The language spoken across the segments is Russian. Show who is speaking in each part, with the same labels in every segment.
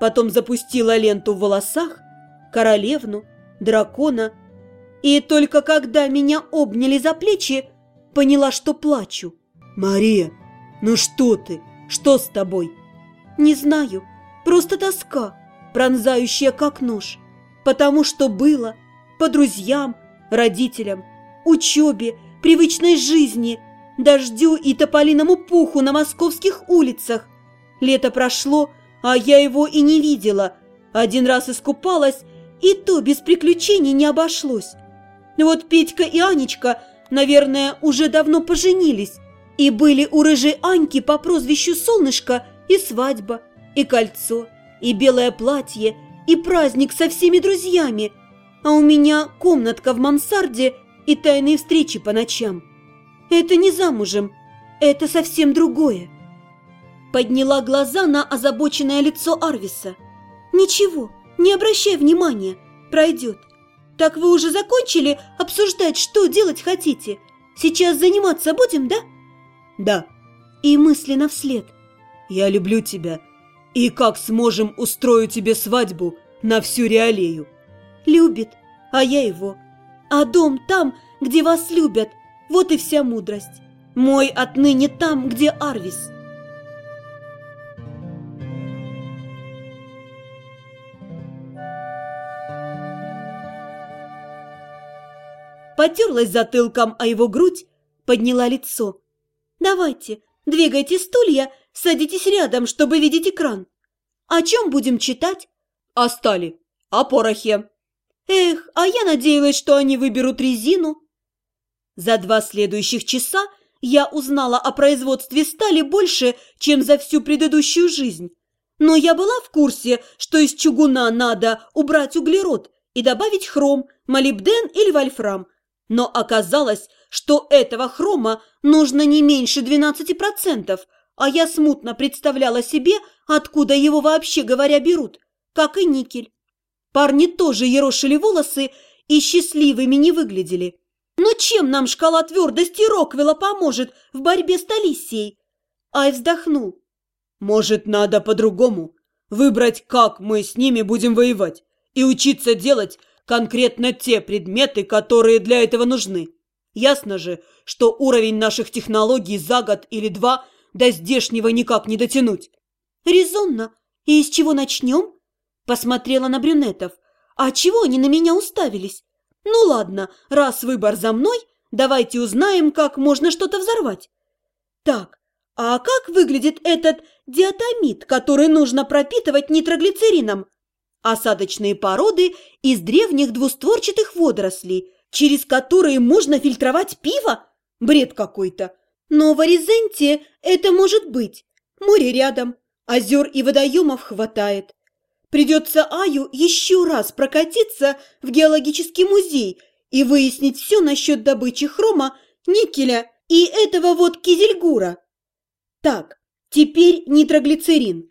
Speaker 1: потом запустила ленту в волосах, королевну, дракона. И только когда меня обняли за плечи, поняла, что плачу. «Мария, ну что ты? Что с тобой?» «Не знаю, просто тоска, пронзающая как нож. Потому что было, по друзьям, родителям, учебе, привычной жизни, дождю и тополиному пуху на московских улицах. Лето прошло, а я его и не видела. Один раз искупалась, и то без приключений не обошлось. Вот Петька и Анечка, наверное, уже давно поженились, и были у рыжей Аньки по прозвищу Солнышко и свадьба, и кольцо, и белое платье, и праздник со всеми друзьями, а у меня комнатка в мансарде и тайные встречи по ночам. Это не замужем, это совсем другое. Подняла глаза на озабоченное лицо Арвиса. «Ничего, не обращай внимания, пройдет. Так вы уже закончили обсуждать, что делать хотите? Сейчас заниматься будем, да?»
Speaker 2: «Да».
Speaker 1: И мысленно вслед.
Speaker 2: «Я люблю тебя. И как сможем устрою тебе свадьбу на всю реалею?»
Speaker 1: «Любит, а я его. А дом там, где вас любят, вот и вся мудрость. Мой отныне там, где Арвис». Потерлась затылком о его грудь, подняла лицо. «Давайте, двигайте стулья, садитесь рядом, чтобы видеть экран. О чем будем читать?»
Speaker 2: «О стали, о порохе».
Speaker 1: «Эх, а я надеялась, что они выберут резину». За два следующих часа я узнала о производстве стали больше, чем за всю предыдущую жизнь. Но я была в курсе, что из чугуна надо убрать углерод и добавить хром, молибден или вольфрам. Но оказалось, что этого хрома нужно не меньше 12%, а я смутно представляла себе, откуда его вообще говоря берут, как и никель. Парни тоже ерошили волосы и счастливыми не выглядели. Но чем нам шкала твердости Роквилла поможет в борьбе с Талисией? Ай вздохнул.
Speaker 2: Может, надо по-другому? Выбрать, как мы с ними будем воевать, и учиться делать конкретно те предметы, которые для этого нужны. Ясно же, что уровень наших технологий за год или два до здешнего никак не дотянуть.
Speaker 1: Резонно. И с чего начнем? Посмотрела на брюнетов. А чего они на меня уставились? Ну ладно, раз выбор за мной, давайте узнаем, как можно что-то взорвать. Так, а как выглядит этот диатомит, который нужно пропитывать нитроглицерином? Осадочные породы из древних двустворчатых водорослей, через которые можно фильтровать пиво? Бред какой-то. Но в Аризенте это может быть. Море рядом, озер и водоемов хватает. Придется Аю еще раз прокатиться в геологический музей и выяснить все насчет добычи хрома, никеля и этого вот кизельгура. Так, теперь нитроглицерин.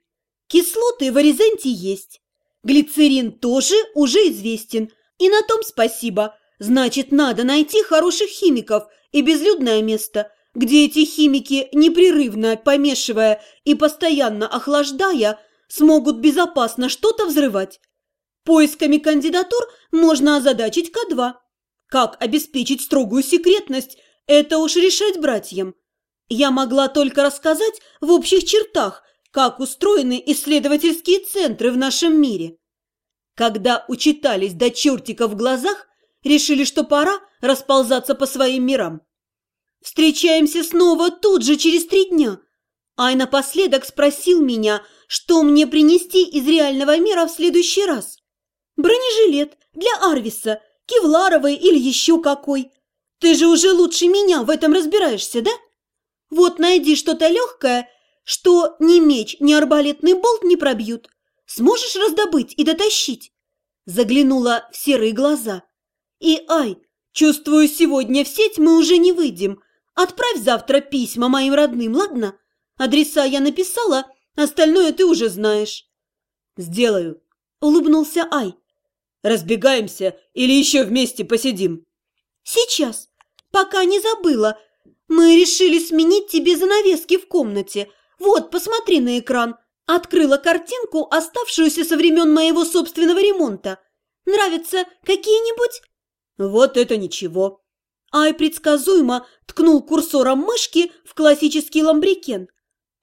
Speaker 1: Кислоты в Аризенте есть. Глицерин тоже уже известен. И на том спасибо. Значит, надо найти хороших химиков и безлюдное место, где эти химики, непрерывно помешивая и постоянно охлаждая, смогут безопасно что-то взрывать. Поисками кандидатур можно озадачить К2. Как обеспечить строгую секретность, это уж решать братьям. Я могла только рассказать в общих чертах, как устроены исследовательские центры в нашем мире. Когда учитались до чертика в глазах, решили, что пора расползаться по своим мирам. Встречаемся снова тут же через три дня. Ай напоследок спросил меня – что мне принести из реального мира в следующий раз? Бронежилет для Арвиса, кевларовый или еще какой. Ты же уже лучше меня в этом разбираешься, да? Вот найди что-то легкое, что ни меч, ни арбалетный болт не пробьют. Сможешь раздобыть и дотащить?» Заглянула в серые глаза. «И, ай, чувствую, сегодня в сеть мы уже не выйдем. Отправь завтра письма моим родным, ладно? Адреса я написала, Остальное ты уже знаешь».
Speaker 2: «Сделаю», —
Speaker 1: улыбнулся Ай.
Speaker 2: «Разбегаемся или еще вместе посидим?»
Speaker 1: «Сейчас. Пока не забыла. Мы решили сменить тебе занавески в комнате. Вот, посмотри на экран. Открыла картинку, оставшуюся со времен моего собственного ремонта. Нравятся какие-нибудь?
Speaker 2: Вот это ничего.
Speaker 1: Ай предсказуемо ткнул курсором мышки в классический ламбрикен.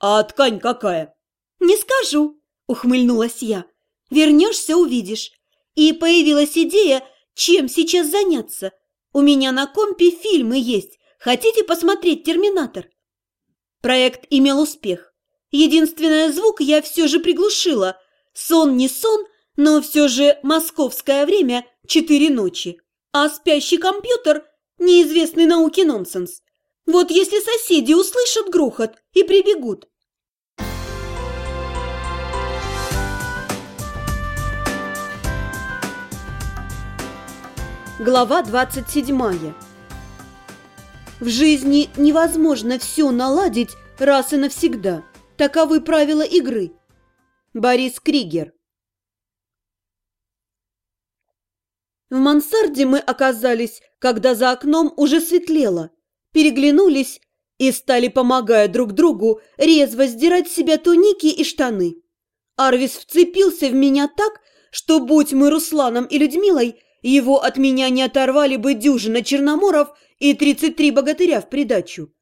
Speaker 2: А ткань какая?
Speaker 1: Не скажу, ухмыльнулась я. Вернешься, увидишь. И появилась идея, чем сейчас заняться. У меня на компе фильмы есть. Хотите посмотреть «Терминатор»? Проект имел успех. Единственный звук я все же приглушила. Сон не сон, но все же московское время – четыре ночи. А спящий компьютер – неизвестный науке нонсенс. Вот если соседи услышат грохот и прибегут. Глава 27 В жизни невозможно все наладить раз и навсегда. Таковы правила игры. Борис Кригер В мансарде мы оказались, когда за окном уже светлело. Переглянулись и стали, помогая друг другу, резво сдирать с себя туники и штаны. Арвис вцепился в меня так, что, будь мы Русланом и Людмилой, его от меня не оторвали бы дюжина черноморов и 33 богатыря в придачу.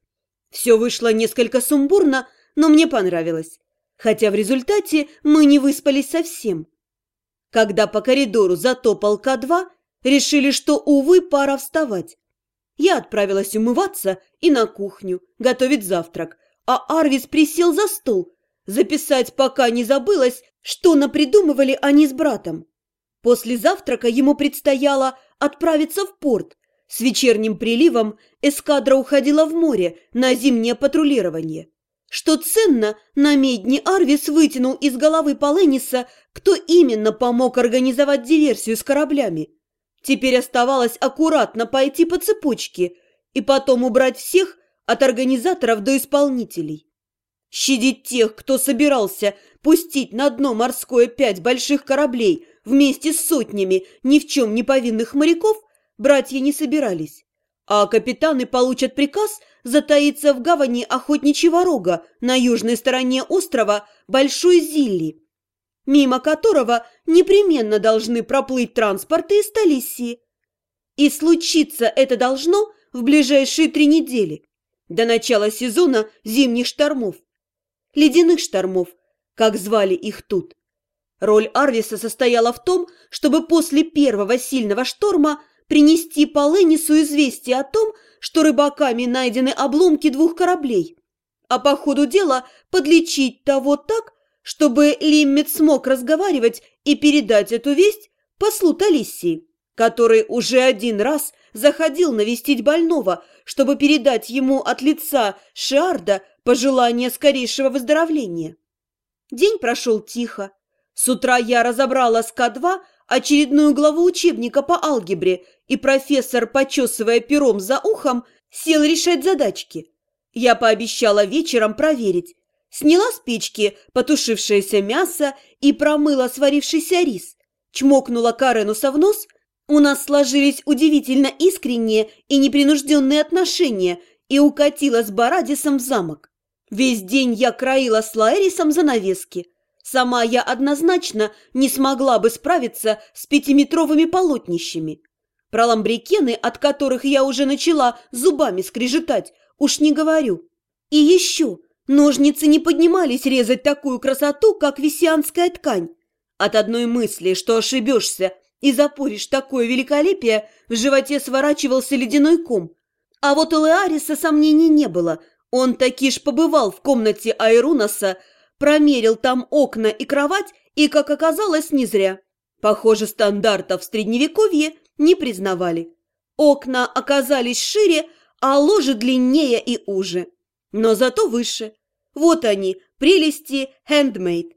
Speaker 1: Все вышло несколько сумбурно, но мне понравилось. Хотя в результате мы не выспались совсем. Когда по коридору затопал К2, решили, что, увы, пора вставать. Я отправилась умываться и на кухню, готовить завтрак, а Арвис присел за стол, записать, пока не забылось, что напридумывали они с братом. После завтрака ему предстояло отправиться в порт. С вечерним приливом эскадра уходила в море на зимнее патрулирование. Что ценно, на медне Арвис вытянул из головы Полениса, кто именно помог организовать диверсию с кораблями. Теперь оставалось аккуратно пойти по цепочке и потом убрать всех от организаторов до исполнителей. Щадить тех, кто собирался пустить на дно морское пять больших кораблей вместе с сотнями ни в чем не повинных моряков, братья не собирались. А капитаны получат приказ затаиться в гавани охотничьего рога на южной стороне острова Большой Зилли, мимо которого непременно должны проплыть транспорты из Талиссии. И случиться это должно в ближайшие три недели, до начала сезона зимних штормов. Ледяных штормов, как звали их тут. Роль Арвиса состояла в том, чтобы после первого сильного шторма принести по Леннису известие о том, что рыбаками найдены обломки двух кораблей, а по ходу дела подлечить того так, чтобы Лиммит смог разговаривать и передать эту весть послу Талиссии, который уже один раз заходил навестить больного, чтобы передать ему от лица Шиарда пожелание скорейшего выздоровления. День прошел тихо. С утра я разобрала с К2 очередную главу учебника по алгебре, и профессор, почесывая пером за ухом, сел решать задачки. Я пообещала вечером проверить. Сняла с печки потушившееся мясо и промыла сварившийся рис. Чмокнула Каренуса в нос. У нас сложились удивительно искренние и непринужденные отношения и укатила с Барадисом в замок. Весь день я краила с Лаэрисом занавески. Сама я однозначно не смогла бы справиться с пятиметровыми полотнищами. Про ламбрикены, от которых я уже начала зубами скрежетать, уж не говорю. И еще, ножницы не поднимались резать такую красоту, как висианская ткань. От одной мысли, что ошибешься и запоришь такое великолепие, в животе сворачивался ледяной ком. А вот у Леариса сомнений не было. Он таки ж побывал в комнате Айрунаса, промерил там окна и кровать, и, как оказалось, не зря. Похоже, стандартов в Средневековье не признавали. Окна оказались шире, а ложи длиннее и уже. Но зато выше. Вот они, прелести handmade.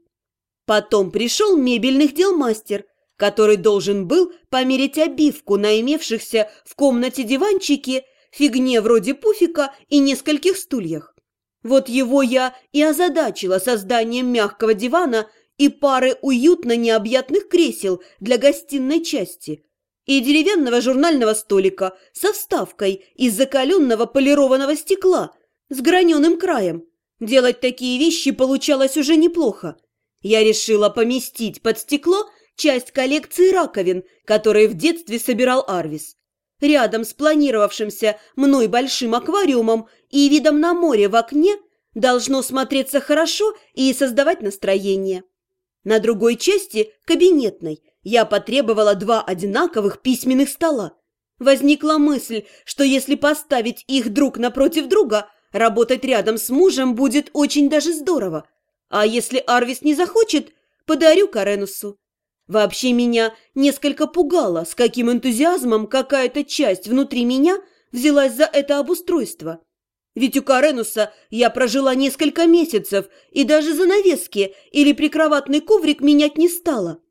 Speaker 1: Потом пришел мебельных дел мастер, который должен был померить обивку на имевшихся в комнате диванчике, фигне вроде пуфика и нескольких стульях. Вот его я и озадачила созданием мягкого дивана и пары уютно необъятных кресел для гостиной части и деревянного журнального столика со вставкой из закаленного полированного стекла с граненым краем. Делать такие вещи получалось уже неплохо. Я решила поместить под стекло часть коллекции раковин, которые в детстве собирал Арвис. Рядом с планировавшимся мной большим аквариумом и видом на море в окне должно смотреться хорошо и создавать настроение. На другой части, кабинетной, я потребовала два одинаковых письменных стола. Возникла мысль, что если поставить их друг напротив друга, работать рядом с мужем будет очень даже здорово. А если Арвис не захочет, подарю Каренусу. Вообще меня несколько пугало, с каким энтузиазмом какая-то часть внутри меня взялась за это обустройство. Ведь у Каренуса я прожила несколько месяцев, и даже занавески или прикроватный коврик менять не стала.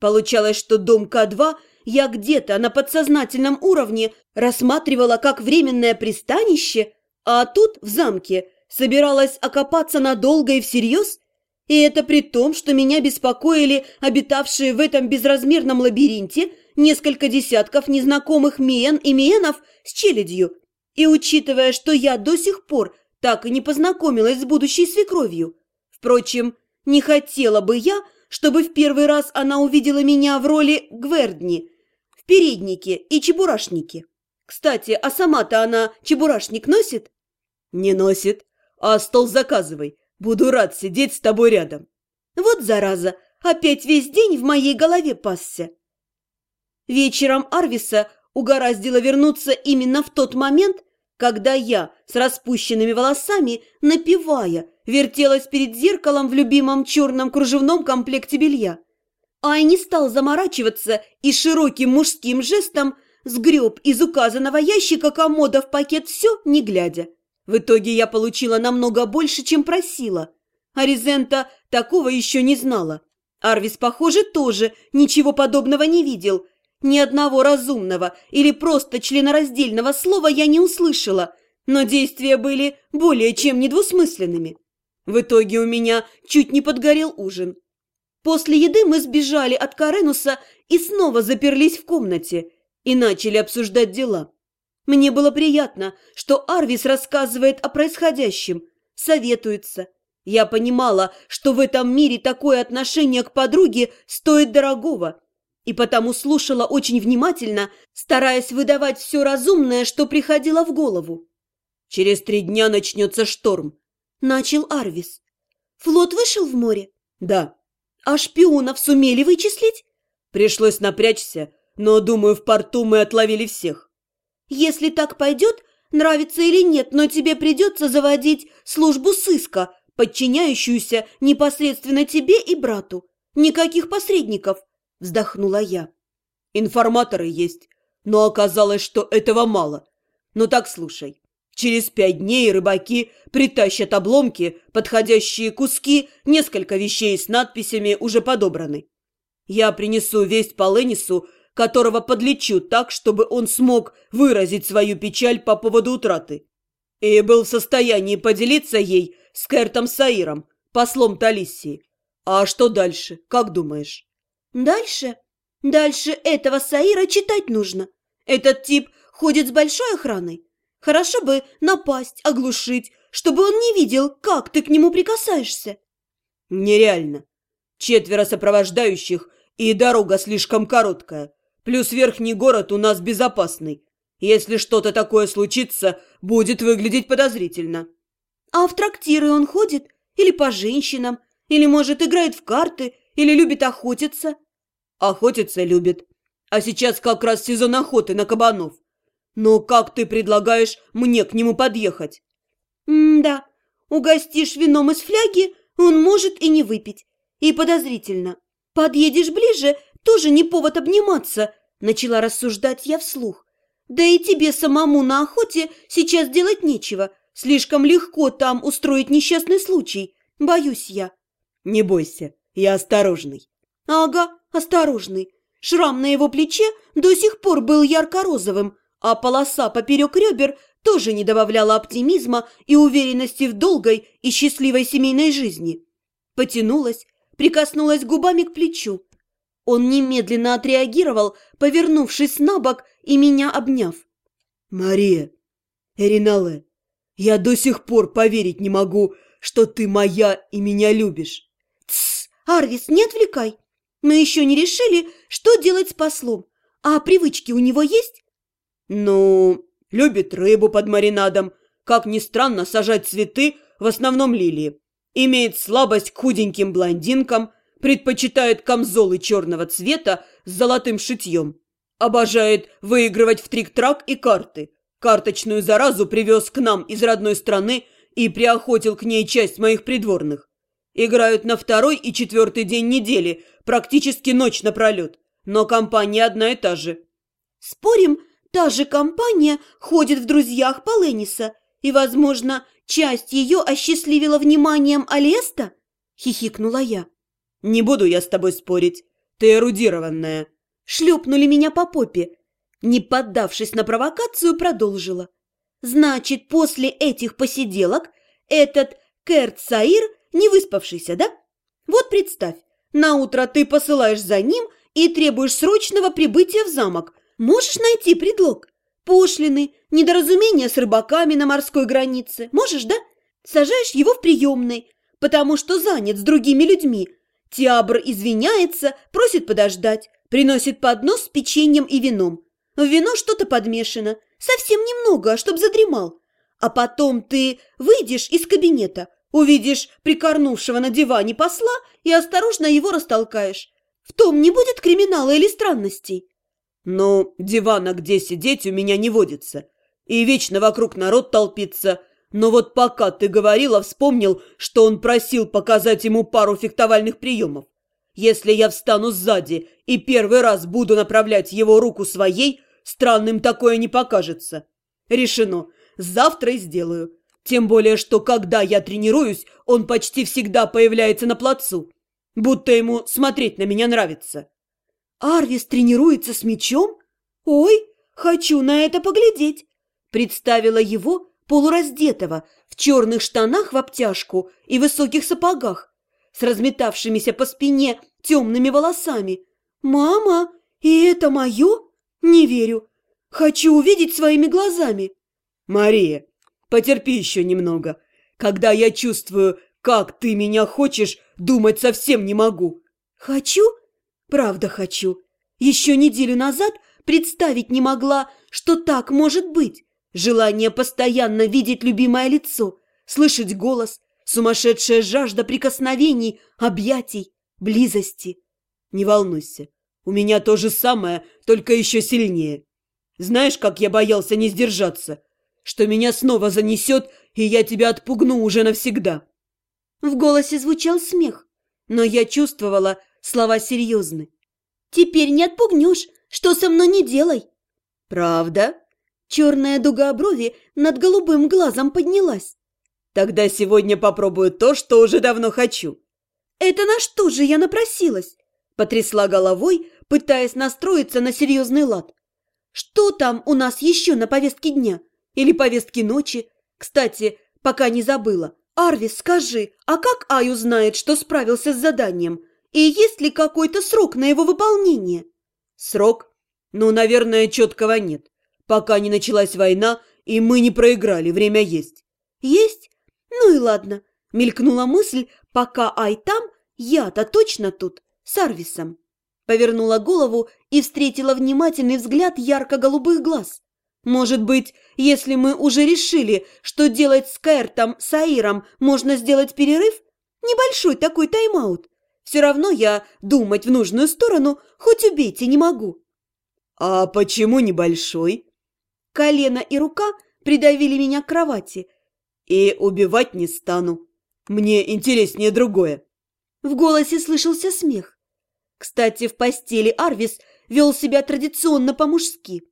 Speaker 1: Получалось, что дом К2 я где-то на подсознательном уровне рассматривала как временное пристанище, а тут, в замке, собиралась окопаться надолго и всерьез – и это при том, что меня беспокоили обитавшие в этом безразмерном лабиринте несколько десятков незнакомых Миен и Миенов с челядью. И учитывая, что я до сих пор так и не познакомилась с будущей свекровью. Впрочем, не хотела бы я, чтобы в первый раз она увидела меня в роли Гвердни, в переднике и чебурашнике. Кстати, а сама-то она чебурашник носит?
Speaker 2: Не носит. А стол заказывай. Буду рад сидеть с тобой рядом.
Speaker 1: Вот зараза, опять весь день в моей голове пасся. Вечером Арвиса угораздило вернуться именно в тот момент, когда я с распущенными волосами, напевая, вертелась перед зеркалом в любимом черном кружевном комплекте белья. Ай не стал заморачиваться и широким мужским жестом сгреб из указанного ящика комода в пакет все, не глядя. В итоге я получила намного больше, чем просила. Аризента такого еще не знала. Арвис, похоже, тоже ничего подобного не видел. Ни одного разумного или просто членораздельного слова я не услышала, но действия были более чем недвусмысленными. В итоге у меня чуть не подгорел ужин. После еды мы сбежали от Каренуса и снова заперлись в комнате и начали обсуждать дела. Мне было приятно, что Арвис рассказывает о происходящем, советуется. Я понимала, что в этом мире такое отношение к подруге стоит дорогого, и потому слушала очень внимательно, стараясь выдавать все разумное, что приходило в голову.
Speaker 2: «Через три дня начнется шторм», —
Speaker 1: начал Арвис. «Флот вышел в море?»
Speaker 2: «Да».
Speaker 1: «А шпионов сумели вычислить?»
Speaker 2: «Пришлось напрячься, но, думаю, в порту мы отловили всех».
Speaker 1: Если так пойдет, нравится или нет, но тебе придется заводить службу сыска, подчиняющуюся непосредственно тебе и брату. Никаких посредников, вздохнула я.
Speaker 2: Информаторы есть, но оказалось, что этого мало. Ну так слушай, через пять дней рыбаки притащат обломки, подходящие куски, несколько вещей с надписями уже подобраны. Я принесу весть по Ленису, которого подлечу так, чтобы он смог выразить свою печаль по поводу утраты. И был в состоянии поделиться ей с Кертом Саиром, послом Талиссии. А что дальше, как думаешь?
Speaker 1: Дальше? Дальше этого Саира читать нужно. Этот тип ходит с большой охраной. Хорошо бы напасть, оглушить, чтобы он не видел, как ты к нему прикасаешься.
Speaker 2: Нереально. Четверо сопровождающих, и дорога слишком короткая. Плюс верхний город у нас безопасный. Если что-то такое случится, будет выглядеть подозрительно.
Speaker 1: А в трактиры он ходит? Или по женщинам? Или, может, играет в карты? Или любит охотиться?
Speaker 2: Охотиться любит. А сейчас как раз сезон охоты на кабанов. Но как ты предлагаешь мне к нему подъехать?
Speaker 1: М-да, угостишь вином из фляги, он может и не выпить. И подозрительно. Подъедешь ближе, тоже не повод обниматься, начала рассуждать я вслух. Да и тебе самому на охоте сейчас делать нечего. Слишком легко там устроить несчастный случай. Боюсь я.
Speaker 2: Не бойся, я осторожный.
Speaker 1: Ага, осторожный. Шрам на его плече до сих пор был ярко-розовым, а полоса поперек ребер тоже не добавляла оптимизма и уверенности в долгой и счастливой семейной жизни. Потянулась, прикоснулась губами к плечу. Он немедленно отреагировал, повернувшись на бок и меня обняв.
Speaker 2: «Мария, Эринале, я до сих пор поверить не могу, что ты моя и меня любишь».
Speaker 1: «Тссс, Арвис, не отвлекай. Мы еще не решили, что делать с послом. А привычки у него есть?
Speaker 2: Ну, любит рыбу под маринадом. Как ни странно, сажать цветы, в основном лилии. Имеет слабость к худеньким блондинкам, предпочитает камзолы черного цвета с золотым шитьем. Обожает выигрывать в трик-трак и карты. Карточную заразу привез к нам из родной страны и приохотил к ней часть моих придворных. Играют на второй и четвертый день недели, практически ночь напролет. Но компания одна и та же.
Speaker 1: Спорим, та же компания ходит в друзьях по Лениса, и, возможно, часть ее осчастливила вниманием Алеста? Хихикнула я.
Speaker 2: Не буду я с тобой спорить. Ты эрудированная.
Speaker 1: Шлепнули меня по попе. Не поддавшись на провокацию, продолжила. Значит, после этих посиделок этот Керт Саир не выспавшийся, да? Вот представь, на утро ты посылаешь за ним и требуешь срочного прибытия в замок. Можешь найти предлог? Пошлины, недоразумения с рыбаками на морской границе. Можешь, да? Сажаешь его в приемной, потому что занят с другими людьми. Тиабр извиняется, просит подождать, приносит поднос с печеньем и вином. В вино что-то подмешано, совсем немного, чтоб задремал. А потом ты выйдешь из кабинета, увидишь прикорнувшего на диване посла и осторожно его растолкаешь. В том не будет криминала или странностей.
Speaker 2: Ну, дивана где сидеть у меня не водится. И вечно вокруг народ толпится. Но вот пока ты говорила, вспомнил, что он просил показать ему пару фехтовальных приемов. Если я встану сзади и первый раз буду направлять его руку своей, странным такое не покажется. Решено. Завтра и сделаю. Тем более, что когда я тренируюсь, он почти всегда появляется на плацу. Будто ему смотреть на меня нравится.
Speaker 1: Арвис тренируется с мечом? Ой, хочу на это поглядеть. Представила его полураздетого, в черных штанах в обтяжку и высоких сапогах, с разметавшимися по спине темными волосами. «Мама, и это мое? Не верю. Хочу увидеть своими глазами».
Speaker 2: «Мария, потерпи еще немного. Когда я чувствую, как ты меня хочешь, думать совсем не могу».
Speaker 1: «Хочу? Правда хочу. Еще неделю назад представить не могла, что так может быть. Желание постоянно видеть любимое лицо, слышать голос, сумасшедшая жажда прикосновений, объятий, близости.
Speaker 2: Не волнуйся, у меня то же самое, только еще сильнее. Знаешь, как я боялся не сдержаться? Что меня снова занесет, и я тебя отпугну уже навсегда.
Speaker 1: В голосе звучал смех, но я чувствовала, слова серьезны. «Теперь не отпугнешь, что со мной не делай!»
Speaker 2: «Правда?»
Speaker 1: Черная дуга брови над голубым глазом поднялась.
Speaker 2: «Тогда сегодня попробую то, что уже давно хочу».
Speaker 1: «Это на что же я напросилась?» Потрясла головой, пытаясь настроиться на серьезный лад. «Что там у нас еще на повестке дня? Или повестке ночи? Кстати, пока не забыла. Арвис, скажи, а как Аю знает, что справился с заданием? И есть ли какой-то срок на его выполнение?»
Speaker 2: «Срок? Ну, наверное, четкого нет. Пока не началась война, и мы не проиграли, время есть».
Speaker 1: «Есть? Ну и ладно», — мелькнула мысль, пока Ай там, я-то точно тут, с Арвисом. Повернула голову и встретила внимательный взгляд ярко-голубых глаз. Может быть, если мы уже решили, что делать с Кэртом, Саиром можно сделать перерыв? Небольшой такой тайм-аут. Все равно я думать в нужную сторону хоть убейте не могу.
Speaker 2: А почему небольшой?
Speaker 1: Колено и рука придавили меня к кровати.
Speaker 2: И убивать не стану. Мне интереснее другое.
Speaker 1: В голосе слышался смех. Кстати, в постели Арвис вел себя традиционно по-мужски.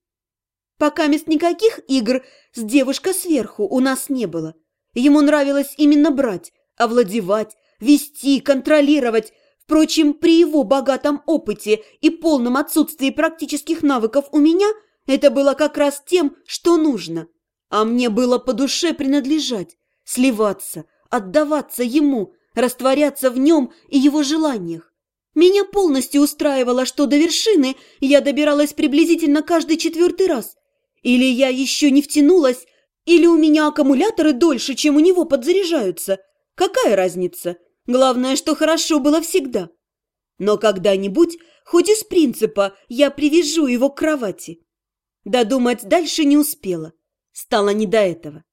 Speaker 1: Пока мест никаких игр с девушкой сверху у нас не было. Ему нравилось именно брать, овладевать, вести, контролировать. Впрочем, при его богатом опыте и полном отсутствии практических навыков у меня это было как раз тем, что нужно. А мне было по душе принадлежать, сливаться, отдаваться ему, растворяться в нем и его желаниях. Меня полностью устраивало, что до вершины я добиралась приблизительно каждый четвертый раз, или я еще не втянулась, или у меня аккумуляторы дольше, чем у него подзаряжаются. Какая разница? Главное, что хорошо было всегда. Но когда-нибудь, хоть из принципа, я привяжу его к кровати. Додумать дальше не успела. Стало не до этого.